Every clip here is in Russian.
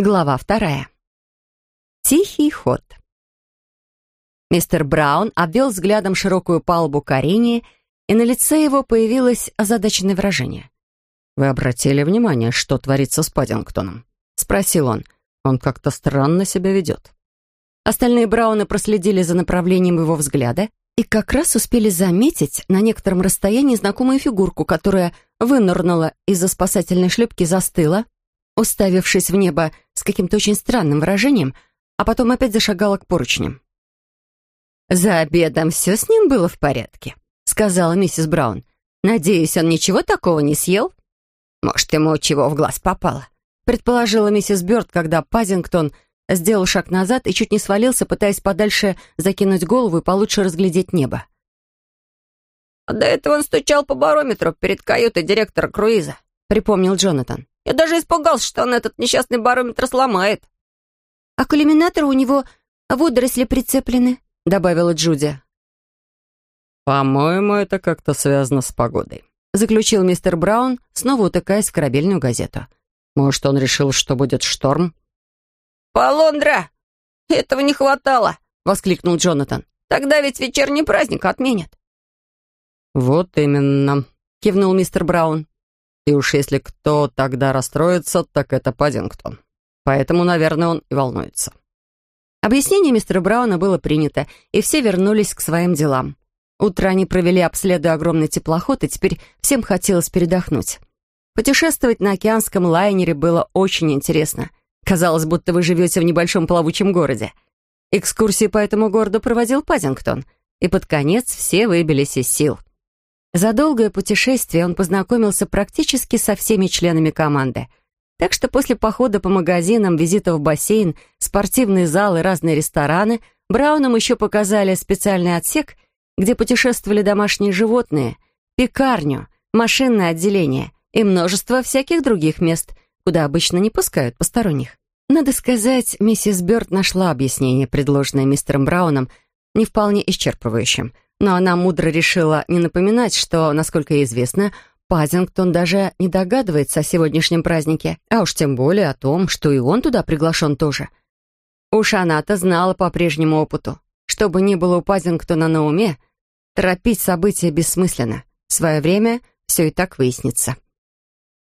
Глава вторая. Тихий ход. Мистер Браун обвел взглядом широкую палубу Карини, и на лице его появилось озадаченное выражение. «Вы обратили внимание, что творится с Паддингтоном?» — спросил он. «Он как-то странно себя ведет». Остальные Брауны проследили за направлением его взгляда и как раз успели заметить на некотором расстоянии знакомую фигурку, которая вынырнула из-за спасательной шлюпки, застыла, уставившись в небо с каким-то очень странным выражением, а потом опять зашагала к поручням. «За обедом все с ним было в порядке», — сказала миссис Браун. «Надеюсь, он ничего такого не съел? Может, ему чего в глаз попало?» предположила миссис Бёрд, когда Пазингтон сделал шаг назад и чуть не свалился, пытаясь подальше закинуть голову и получше разглядеть небо. «До этого он стучал по барометру перед каютой директора круиза», — припомнил Джонатан. Я даже испугался, что он этот несчастный барометр сломает». «А к иллюминатору у него водоросли прицеплены», — добавила Джуди. «По-моему, это как-то связано с погодой», — заключил мистер Браун, снова утыкаясь в корабельную газету. «Может, он решил, что будет шторм?» «Полондра! Этого не хватало!» — воскликнул Джонатан. «Тогда ведь вечерний праздник отменят». «Вот именно», — кивнул мистер Браун. И уж если кто тогда расстроится, так это Паддингтон. Поэтому, наверное, он и волнуется. Объяснение мистера Брауна было принято, и все вернулись к своим делам. Утро они провели, обследуя огромный теплоход, и теперь всем хотелось передохнуть. Путешествовать на океанском лайнере было очень интересно. Казалось, будто вы живете в небольшом плавучем городе. Экскурсию по этому городу проводил Паддингтон, и под конец все выбились из сил. За долгое путешествие он познакомился практически со всеми членами команды. Так что после похода по магазинам, визита в бассейн, спортивный зал и разные рестораны, Браунам еще показали специальный отсек, где путешествовали домашние животные, пекарню, машинное отделение и множество всяких других мест, куда обычно не пускают посторонних. Надо сказать, миссис Бёрд нашла объяснение, предложенное мистером Брауном, не вполне исчерпывающим — но она мудро решила не напоминать, что, насколько ей известно, Пазингтон даже не догадывается о сегодняшнем празднике, а уж тем более о том, что и он туда приглашен тоже. Уж она-то знала по прежнему опыту. Что бы ни было у Пазингтона на уме, торопить события бессмысленно. В свое время все и так выяснится.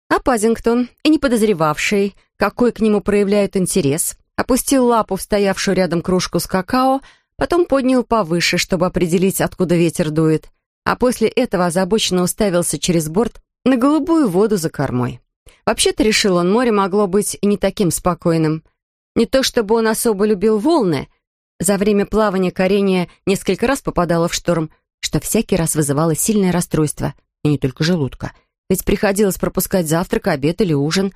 А Пазингтон, и не подозревавший, какой к нему проявляют интерес, опустил лапу в стоявшую рядом кружку с какао, потом поднял повыше, чтобы определить, откуда ветер дует, а после этого озабоченно уставился через борт на голубую воду за кормой. Вообще-то, решил он, море могло быть и не таким спокойным. Не то чтобы он особо любил волны, за время плавания Карения несколько раз попадало в шторм, что всякий раз вызывало сильное расстройство, и не только желудка, ведь приходилось пропускать завтрак, обед или ужин.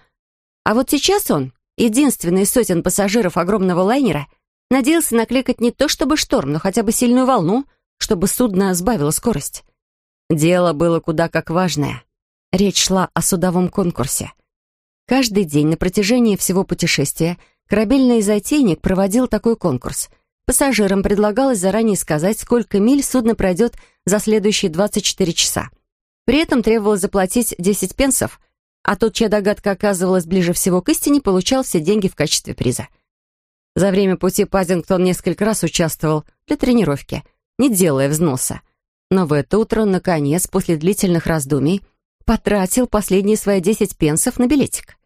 А вот сейчас он, единственный из сотен пассажиров огромного лайнера, Надеялся накликать не то чтобы шторм, но хотя бы сильную волну, чтобы судно сбавило скорость. Дело было куда как важное. Речь шла о судовом конкурсе. Каждый день на протяжении всего путешествия корабельный затейник проводил такой конкурс. Пассажирам предлагалось заранее сказать, сколько миль судно пройдет за следующие 24 часа. При этом требовалось заплатить 10 пенсов, а тот, чья догадка оказывалась ближе всего к истине, получал все деньги в качестве приза. За время пути Пазингтон несколько раз участвовал для тренировки, не делая взноса. Но в это утро, наконец, после длительных раздумий, потратил последние свои десять пенсов на билетик.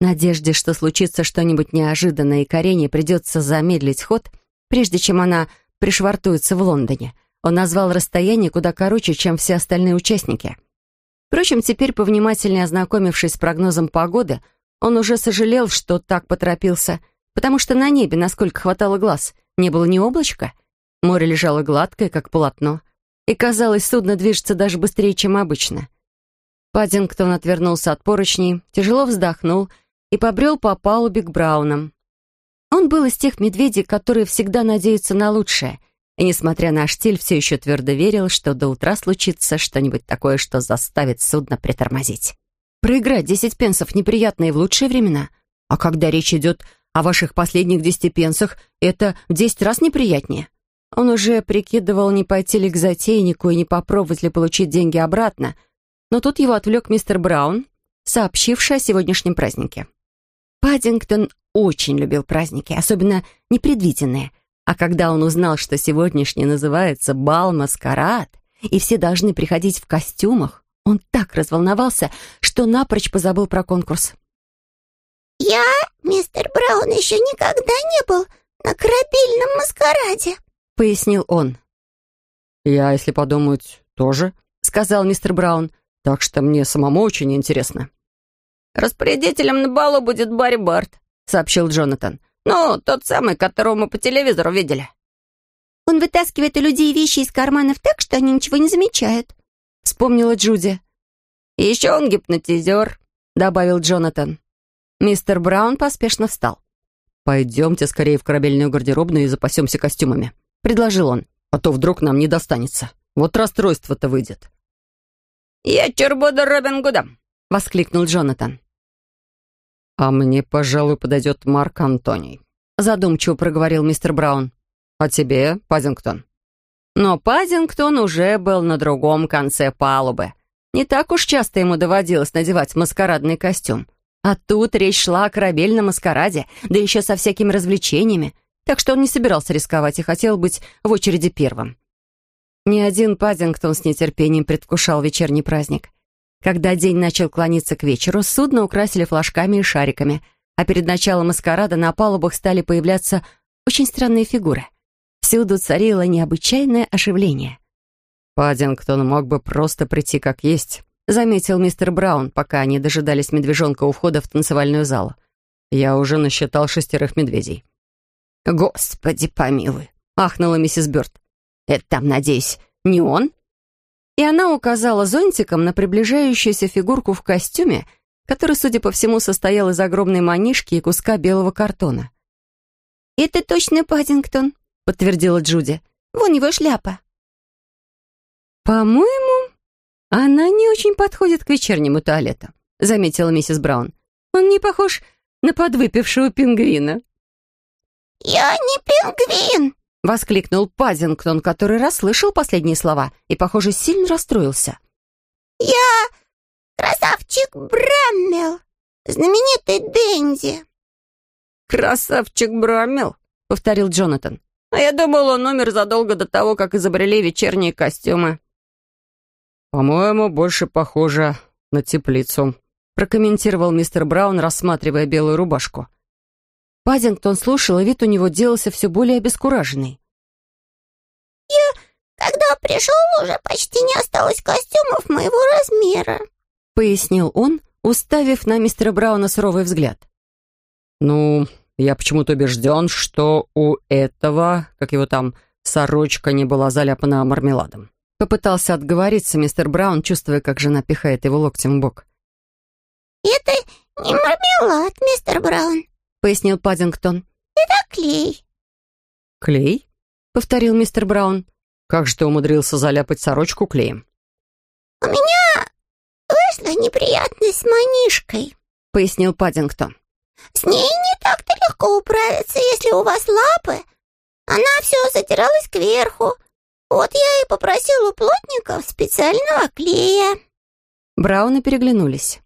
В надежде, что случится что-нибудь неожиданное и Карене придется замедлить ход, прежде чем она пришвартуется в Лондоне, он назвал расстояние куда короче, чем все остальные участники. Впрочем, теперь, повнимательнее ознакомившись с прогнозом погоды, он уже сожалел, что так поторопился – потому что на небе, насколько хватало глаз, не было ни облачка. Море лежало гладкое, как полотно, и, казалось, судно движется даже быстрее, чем обычно. Паддингтон отвернулся от поручней, тяжело вздохнул и побрел по палубе к Браунам. Он был из тех медведей, которые всегда надеются на лучшее, и, несмотря на штиль, все еще твердо верил, что до утра случится что-нибудь такое, что заставит судно притормозить. Проиграть десять пенсов неприятно и в лучшие времена, а когда речь идет о ваших последних десяти пенсах это в десять раз неприятнее. Он уже прикидывал, не пойти ли к затейнику и не попробовать ли получить деньги обратно, но тут его отвлек мистер Браун, сообщивший о сегодняшнем празднике. Паддингтон очень любил праздники, особенно непредвиденные. А когда он узнал, что сегодняшний называется «бал-маскарад», и все должны приходить в костюмах, он так разволновался, что напрочь позабыл про конкурс. «Я, мистер Браун, еще никогда не был на корабельном маскараде», — пояснил он. «Я, если подумать, тоже», — сказал мистер Браун. «Так что мне самому очень интересно». «Распорядителем на балу будет Барри Барт», — сообщил Джонатан. «Ну, тот самый, которого мы по телевизору видели». «Он вытаскивает у людей вещи из карманов так, что они ничего не замечают», — вспомнила Джуди. «И еще он гипнотизер», — добавил Джонатан. Мистер Браун поспешно встал. «Пойдемте скорее в корабельную гардеробную и запасемся костюмами», — предложил он. «А то вдруг нам не достанется. Вот расстройство-то выйдет». «Я буду Робин Гудом», — воскликнул Джонатан. «А мне, пожалуй, подойдет Марк Антоний», — задумчиво проговорил мистер Браун. «А тебе, Паддингтон?» Но Паддингтон уже был на другом конце палубы. Не так уж часто ему доводилось надевать маскарадный костюм. А тут речь шла о корабельном маскараде, да еще со всякими развлечениями, так что он не собирался рисковать и хотел быть в очереди первым. Ни один Паддингтон с нетерпением предвкушал вечерний праздник. Когда день начал клониться к вечеру, судно украсили флажками и шариками, а перед началом маскарада на палубах стали появляться очень странные фигуры. Всюду царило необычайное оживление. «Паддингтон мог бы просто прийти как есть», заметил мистер Браун, пока они дожидались медвежонка у входа в танцевальную залу. «Я уже насчитал шестерых медведей». «Господи помилуй!» — ахнула миссис Бёрд. «Это там, надеюсь, не он?» И она указала зонтиком на приближающуюся фигурку в костюме, который, судя по всему, состоял из огромной манишки и куска белого картона. «Это точно Паддингтон», — подтвердила Джуди. «Вон его шляпа». «По-моему, она не очень подходит к вечернему туалету», — заметила миссис Браун. «Он не похож на подвыпившего пингвина». «Я не пингвин!» — воскликнул Пазингтон, который расслышал последние слова и, похоже, сильно расстроился. «Я красавчик Браммел, знаменитый Дэнди». «Красавчик Браммел», — повторил Джонатан. «А я думал, он умер задолго до того, как изобрели вечерние костюмы». «По-моему, больше похоже на теплицу», — прокомментировал мистер Браун, рассматривая белую рубашку. Паддингтон слушал, и вид у него делался все более обескураженный. «Я, когда пришел, уже почти не осталось костюмов моего размера», — пояснил он, уставив на мистера Брауна суровый взгляд. «Ну, я почему-то убежден, что у этого, как его там, сорочка не была заляпана мармеладом». Попытался отговориться мистер Браун, чувствуя, как жена пихает его локтем в бок. «Это не мармелад, мистер Браун», — пояснил Паддингтон. «Это клей». «Клей?» — повторил мистер Браун. «Как же ты умудрился заляпать сорочку клеем?» «У меня вышла неприятность с манишкой», — пояснил Паддингтон. «С ней не так-то легко управиться, если у вас лапы. Она все затиралась кверху, вот я и попросил у плотников специального клея». Брауны переглянулись.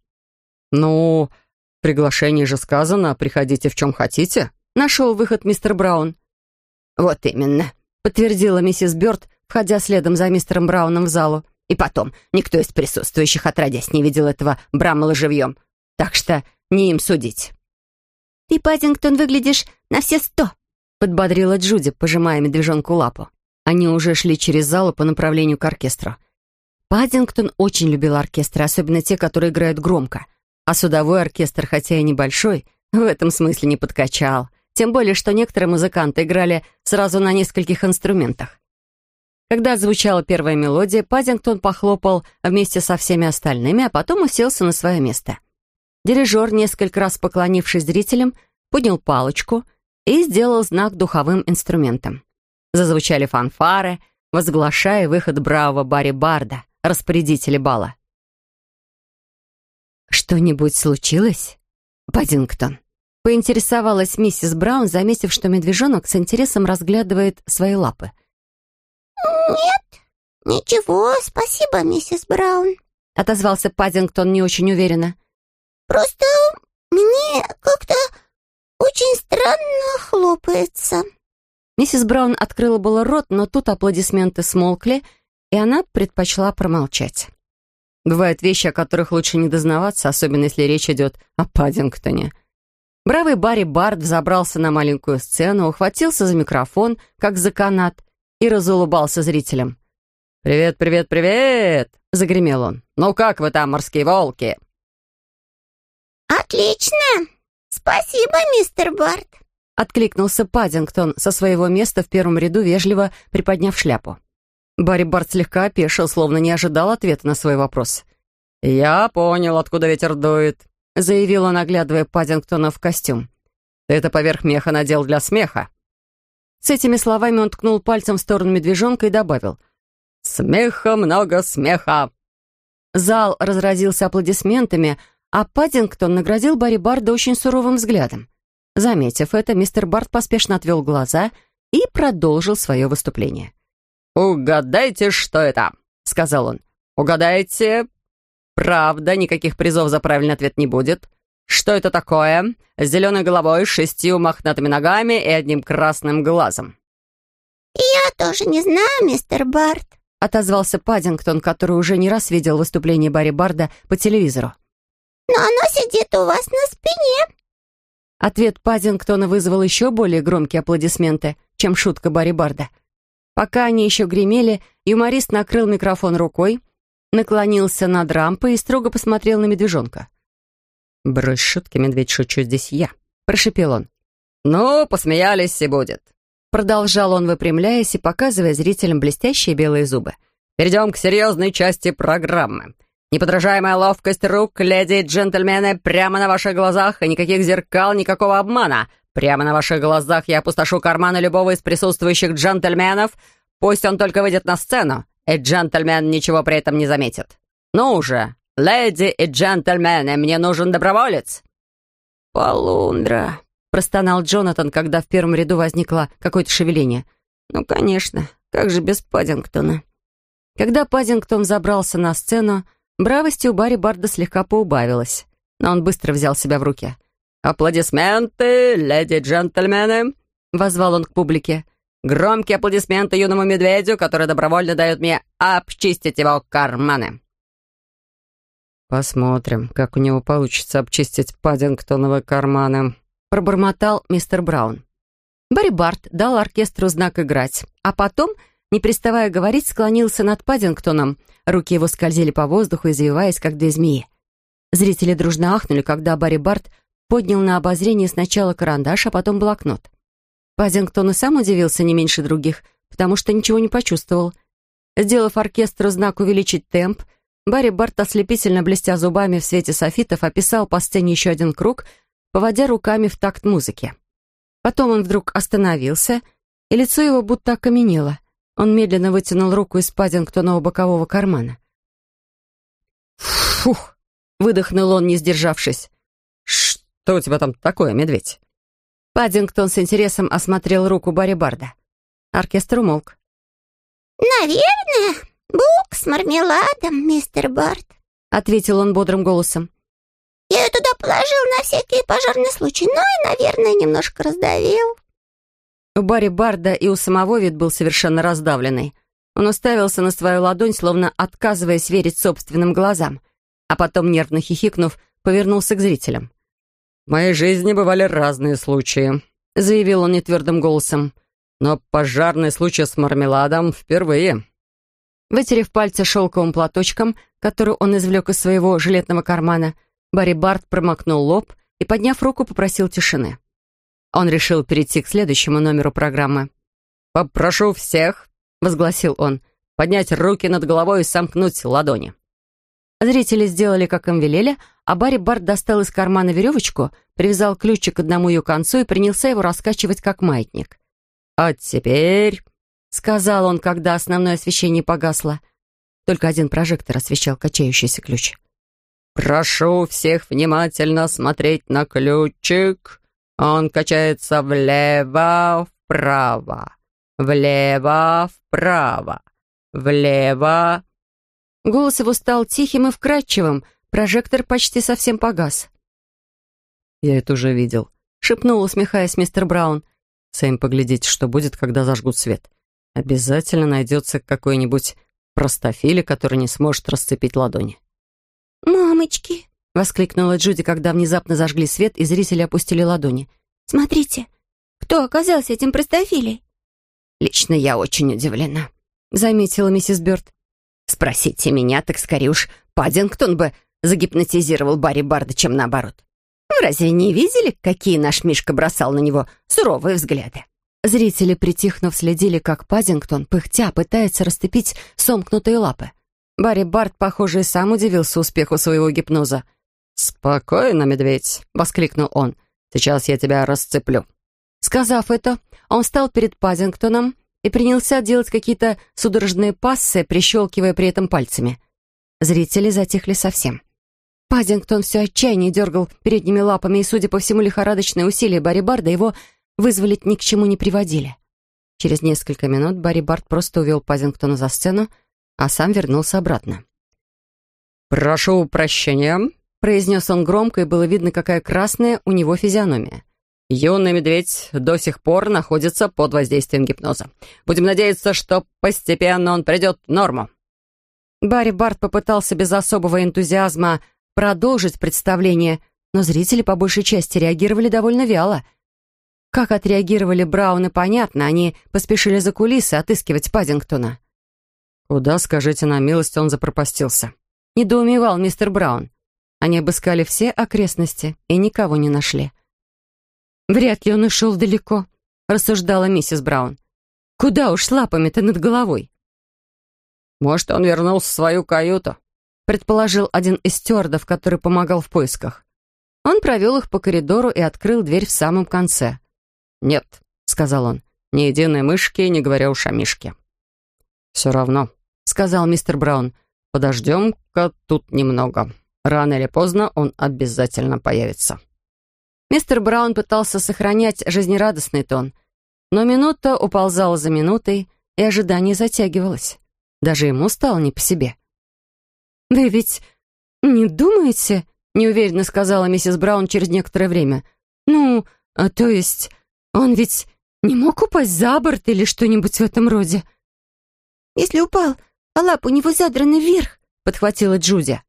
«Ну, в приглашении же сказано, приходите в чем хотите», — нашел выход мистер Браун. «Вот именно», — подтвердила миссис Бёрд, входя следом за мистером Брауном в залу. «И потом, никто из присутствующих отродясь не видел этого Брамала живьем, так что не им судить». «Ты, Паддингтон, выглядишь на все сто», — подбодрила Джуди, пожимая медвежонку лапу. Они уже шли через залу по направлению к оркестру. Паддингтон очень любил оркестры, особенно те, которые играют громко. А судовой оркестр, хотя и небольшой, в этом смысле не подкачал. Тем более, что некоторые музыканты играли сразу на нескольких инструментах. Когда звучала первая мелодия, Паддингтон похлопал вместе со всеми остальными, а потом уселся на свое место. Дирижер, несколько раз поклонившись зрителям, поднял палочку и сделал знак духовым инструментом. Зазвучали фанфары, возглашая выход бравого Барри Барда, распорядителя бала. «Что-нибудь случилось, Паддингтон?» Поинтересовалась миссис Браун, заметив, что медвежонок с интересом разглядывает свои лапы. «Нет, ничего, спасибо, миссис Браун», — отозвался Паддингтон не очень уверенно. «Просто мне как-то очень странно хлопается». Миссис Браун открыла было рот, но тут аплодисменты смолкли, и она предпочла промолчать. Бывают вещи, о которых лучше не дознаваться, особенно если речь идет о Паддингтоне. Бравый Барри Барт взобрался на маленькую сцену, ухватился за микрофон, как за канат, и разулыбался зрителям. «Привет, привет, привет!» — загремел он. «Ну как вы там, морские волки?» «Отлично! Спасибо, мистер Барт!» — откликнулся Паддингтон со своего места в первом ряду, вежливо приподняв шляпу. Барри Барт слегка опешил, словно не ожидал ответа на свой вопрос. «Я понял, откуда ветер дует», — заявил он, оглядывая Паддингтона в костюм. «Ты это поверх меха надел для смеха». С этими словами он ткнул пальцем в сторону медвежонка и добавил. «Смеха много смеха!» Зал разразился аплодисментами, а Паддингтон наградил Барри Барда очень суровым взглядом. Заметив это, мистер Барт поспешно отвел глаза и продолжил свое выступление. «Угадайте, что это?» — сказал он. «Угадайте. Правда, никаких призов за правильный ответ не будет. Что это такое? С зеленой головой, шестью мохнатыми ногами и одним красным глазом». «Я тоже не знаю, мистер Барт», — отозвался Паддингтон, который уже не раз видел выступление Барри Барда по телевизору. «Но оно сидит у вас на спине». Ответ Паддингтона вызвал еще более громкие аплодисменты, чем шутка Барри Барда — Пока они еще гремели, юморист накрыл микрофон рукой, наклонился над рампой и строго посмотрел на медвежонка. «Брось шутки, медведь, шучу здесь я», — прошепел он. «Ну, посмеялись и будет», — продолжал он, выпрямляясь и показывая зрителям блестящие белые зубы. «Перейдем к серьезной части программы. Неподражаемая ловкость рук, леди и джентльмены, прямо на ваших глазах, и никаких зеркал, никакого обмана. Прямо на ваших глазах я опустошу карманы любого из присутствующих джентльменов. Пусть он только выйдет на сцену, и джентльмен ничего при этом не заметит. Ну уже, леди и джентльмены, мне нужен доброволец». «Полундра», — простонал Джонатан, когда в первом ряду возникло какое-то шевеление. «Ну, конечно, как же без Паддингтона?» Когда Паддингтон забрался на сцену, бравости у Барри Барда слегка поубавилась, но он быстро взял себя в руки. «Аплодисменты, леди и джентльмены!» — возвал он к публике. «Громкие аплодисменты юному медведю, который добровольно дает мне обчистить его карманы!» «Посмотрим, как у него получится обчистить Паддингтоновы карманы», — пробормотал мистер Браун. Барри Барт дал оркестру знак играть, а потом, не переставая говорить, склонился над Паддингтоном. Руки его скользили по воздуху, извиваясь, как две змеи. Зрители дружно ахнули, когда Барри Барт поднял на обозрение сначала карандаш, а потом блокнот. Пазингтон и сам удивился не меньше других, потому что ничего не почувствовал. Сделав оркестру знак увеличить темп, Барри Барт, ослепительно блестя зубами в свете софитов, описал по сцене еще один круг, поводя руками в такт музыки. Потом он вдруг остановился, и лицо его будто окаменело. Он медленно вытянул руку из Паддингтонова бокового кармана. «Фух!» — выдохнул он, не сдержавшись. Что у тебя там такое, медведь?» Паддингтон с интересом осмотрел руку Барри Барда. Оркестр умолк. «Наверное, бук с мармеладом, мистер Барт», — ответил он бодрым голосом. «Я ее туда положил на всякий пожарный случай, но и, наверное, немножко раздавил». У Барри Барда и у самого вид был совершенно раздавленный. Он уставился на свою ладонь, словно отказываясь верить собственным глазам, а потом, нервно хихикнув, повернулся к зрителям. «В моей жизни бывали разные случаи», — заявил он нетвердым голосом. «Но пожарный случай с мармеладом впервые». Вытерев пальцы шелковым платочком, который он извлек из своего жилетного кармана, Барри Барт промокнул лоб и, подняв руку, попросил тишины. Он решил перейти к следующему номеру программы. «Попрошу всех», — возгласил он, — «поднять руки над головой и сомкнуть ладони». Зрители сделали, как им велели, а Барри Барт достал из кармана веревочку, привязал ключик к одному ее концу и принялся его раскачивать, как маятник. «А теперь...» — сказал он, когда основное освещение погасло. Только один прожектор освещал качающийся ключ. «Прошу всех внимательно смотреть на ключик. Он качается влево-вправо, влево-вправо, влево...» Голос его стал тихим и вкрадчивым, прожектор почти совсем погас. «Я это уже видел», шепнул, усмехаясь мистер Браун. «Сэм, поглядите, что будет, когда зажгут свет. Обязательно найдется какой-нибудь простофиля, который не сможет расцепить ладони». «Мамочки!» — воскликнула Джуди, когда внезапно зажгли свет, и зрители опустили ладони. «Смотрите, кто оказался этим простофилей?» «Лично я очень удивлена», — заметила миссис Бёрд. «Спросите меня, так скорее уж Паддингтон бы загипнотизировал Барри Барда, чем наоборот. Вы разве не видели, какие наш Мишка бросал на него суровые взгляды?» Зрители, притихнув, следили, как Паддингтон, пыхтя, пытается расцепить сомкнутые лапы. Барри Барт, похоже, и сам удивился успеху своего гипноза. «Спокойно, медведь!» — воскликнул он. «Сейчас я тебя расцеплю». Сказав это, он встал перед Паддингтоном и принялся делать какие-то судорожные пассы, прищелкивая при этом пальцами. Зрители затихли совсем. Паддингтон все отчаяние дергал передними лапами, и, судя по всему, лихорадочные усилия Барри Барда его вызволить ни к чему не приводили. Через несколько минут Барри Бард просто увел Паддингтона за сцену, а сам вернулся обратно. «Прошу прощения», — произнес он громко, и было видно, какая красная у него физиономия. Юный медведь до сих пор находится под воздействием гипноза. Будем надеяться, что постепенно он придет в норму. Барри Барт попытался без особого энтузиазма продолжить представление, но зрители по большей части реагировали довольно вяло. Как отреагировали Брауны, понятно, они поспешили за кулисы отыскивать Паддингтона. «Куда, скажите на милость, он запропастился?» Недоумевал мистер Браун. Они обыскали все окрестности и никого не нашли. «Вряд ли он ушел далеко», — рассуждала миссис Браун. «Куда уж с лапами-то над головой?» «Может, он вернулся в свою каюту?» — предположил один из стюардов, который помогал в поисках. Он провел их по коридору и открыл дверь в самом конце. «Нет», — сказал он, — «ни единой мышки, не говоря уж о мишке». «Все равно», — сказал мистер Браун, — «подождем-ка тут немного. Рано или поздно он обязательно появится». Мистер Браун пытался сохранять жизнерадостный тон, но минута уползала за минутой, и ожидание затягивалось. Даже ему стало не по себе. «Вы ведь не думаете?» — неуверенно сказала миссис Браун через некоторое время. «Ну, а то есть, он ведь не мог упасть за борт или что-нибудь в этом роде?» «Если упал, а лап у него задраны вверх», — подхватила Джуди.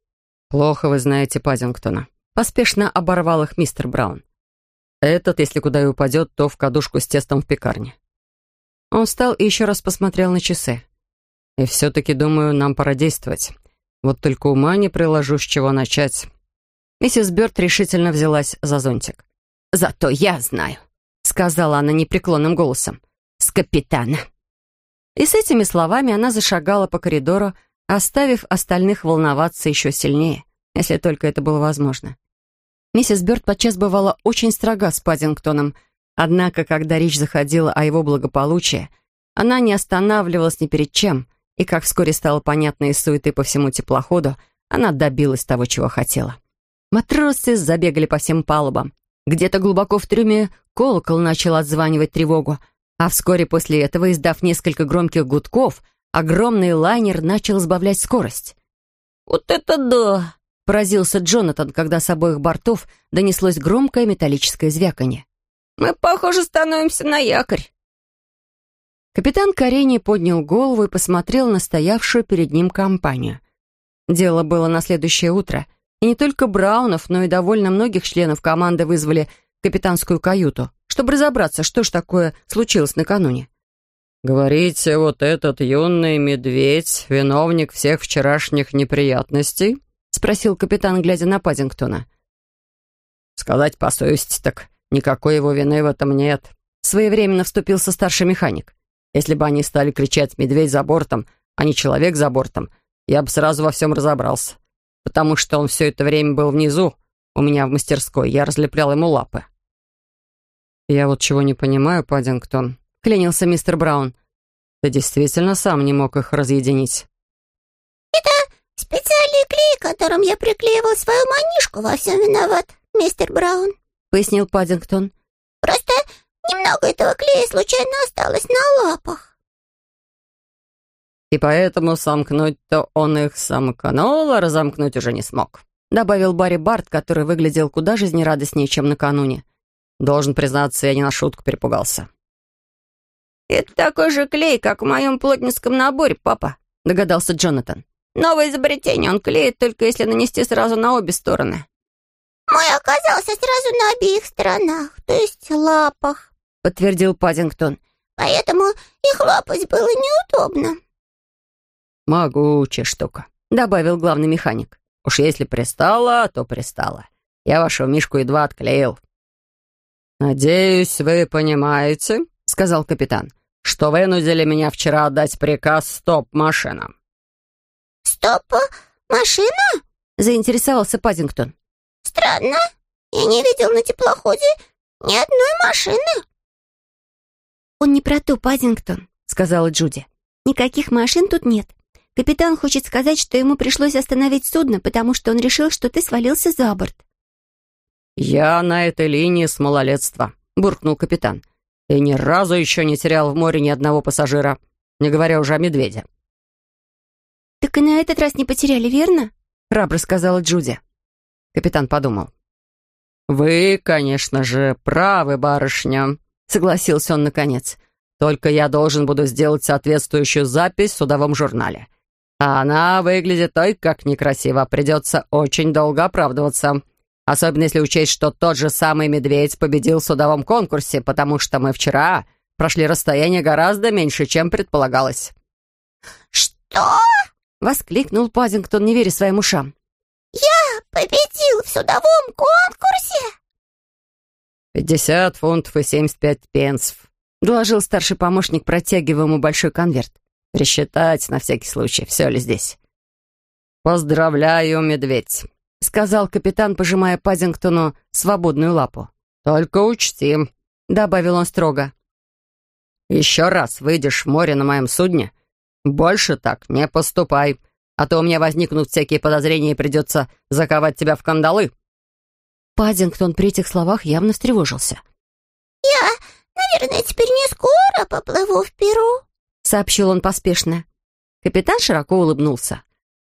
«Плохо вы знаете Паддингтона», — поспешно оборвал их мистер Браун. Этот, если куда и упадет, то в кадушку с тестом в пекарне. Он встал и еще раз посмотрел на часы. И все-таки, думаю, нам пора действовать. Вот только ума не приложу, с чего начать. Миссис Бёрд решительно взялась за зонтик. «Зато я знаю», — сказала она непреклонным голосом. «С капитана». И с этими словами она зашагала по коридору, оставив остальных волноваться еще сильнее, если только это было возможно. Миссис Бёрд подчас бывала очень строга с Паддингтоном, однако, когда речь заходила о его благополучии, она не останавливалась ни перед чем, и, как вскоре стало понятно из суеты по всему теплоходу, она добилась того, чего хотела. Матросы забегали по всем палубам. Где-то глубоко в трюме колокол начал отзванивать тревогу, а вскоре после этого, издав несколько громких гудков, огромный лайнер начал сбавлять скорость. «Вот это да!» Поразился Джонатан, когда с обоих бортов донеслось громкое металлическое звяканье. «Мы, похоже, становимся на якорь». Капитан Карени поднял голову и посмотрел на стоявшую перед ним компанию. Дело было на следующее утро, и не только Браунов, но и довольно многих членов команды вызвали в капитанскую каюту, чтобы разобраться, что ж такое случилось накануне. «Говорите, вот этот юный медведь — виновник всех вчерашних неприятностей?» — спросил капитан, глядя на Паддингтона. «Сказать по совести, так никакой его вины в этом нет», — своевременно вступился старший механик. «Если бы они стали кричать «медведь за бортом», а не «человек за бортом», я бы сразу во всем разобрался, потому что он все это время был внизу, у меня в мастерской, я разлеплял ему лапы». «Я вот чего не понимаю, Паддингтон», — клянился мистер Браун. «Ты действительно сам не мог их разъединить?» «Это специальный клей которым я приклеивал свою манишку, во всем виноват, мистер Браун», — пояснил Паддингтон. «Просто немного этого клея случайно осталось на лапах». «И поэтому сомкнуть-то он их сомкнул, а разомкнуть уже не смог», — добавил Барри Барт, который выглядел куда жизнерадостнее, чем накануне. Должен признаться, я не на шутку перепугался». «Это такой же клей, как в моем плотницком наборе, папа», — догадался Джонатан. «Новое изобретение. Он клеит, только если нанести сразу на обе стороны». «Мой оказался сразу на обеих сторонах, то есть лапах», — подтвердил Паддингтон. «Поэтому их лапать было неудобно». «Могучая штука», — добавил главный механик. «Уж если пристала, то пристала. Я вашего Мишку едва отклеил». «Надеюсь, вы понимаете», — сказал капитан, «что вынудили меня вчера отдать приказ стоп-машинам». «Стоп-машина?» — заинтересовался Паддингтон. «Странно. Я не видел на теплоходе ни одной машины». «Он не про то, Паддингтон», — сказала Джуди. «Никаких машин тут нет. Капитан хочет сказать, что ему пришлось остановить судно, потому что он решил, что ты свалился за борт». «Я на этой линии с малолетства», — буркнул капитан. «И ни разу еще не терял в море ни одного пассажира, не говоря уже о медведе». «Так и на этот раз не потеряли, верно?» — храбро сказала Джуди. Капитан подумал. «Вы, конечно же, правы, барышня», — согласился он наконец. «Только я должен буду сделать соответствующую запись в судовом журнале. А она выглядит ой как некрасиво. Придется очень долго оправдываться. Особенно если учесть, что тот же самый медведь победил в судовом конкурсе, потому что мы вчера прошли расстояние гораздо меньше, чем предполагалось». «Что?» — воскликнул Пазингтон, не веря своим ушам. «Я победил в судовом конкурсе?» «Пятьдесят фунтов и семьдесят пять пенсов», — доложил старший помощник, протягивая ему большой конверт. «Пересчитать на всякий случай, все ли здесь». «Поздравляю, медведь», — сказал капитан, пожимая Пазингтону свободную лапу. «Только учти», — добавил он строго. «Еще раз выйдешь в море на моем судне, больше так не поступай, а то у меня возникнут всякие подозрения и придется заковать тебя в кандалы». Паддингтон при этих словах явно встревожился. «Я, наверное, теперь не скоро поплыву в Перу», — сообщил он поспешно. Капитан широко улыбнулся.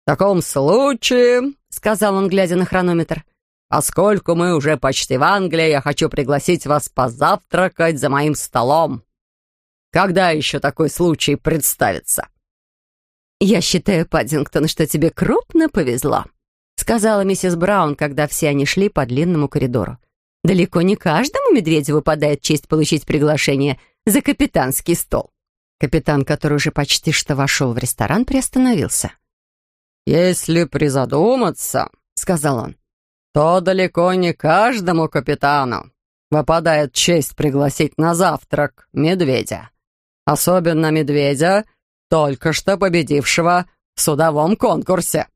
«В таком случае», — сказал он, глядя на хронометр, «поскольку мы уже почти в Англии, я хочу пригласить вас позавтракать за моим столом. Когда еще такой случай представится?» «Я считаю, Паддингтон, что тебе крупно повезло», сказала миссис Браун, когда все они шли по длинному коридору. «Далеко не каждому медведю выпадает честь получить приглашение за капитанский стол». Капитан, который уже почти что вошел в ресторан, приостановился. «Если призадуматься», — сказал он, «то далеко не каждому капитану выпадает честь пригласить на завтрак медведя. Особенно медведя, только что победившего в судовом конкурсе».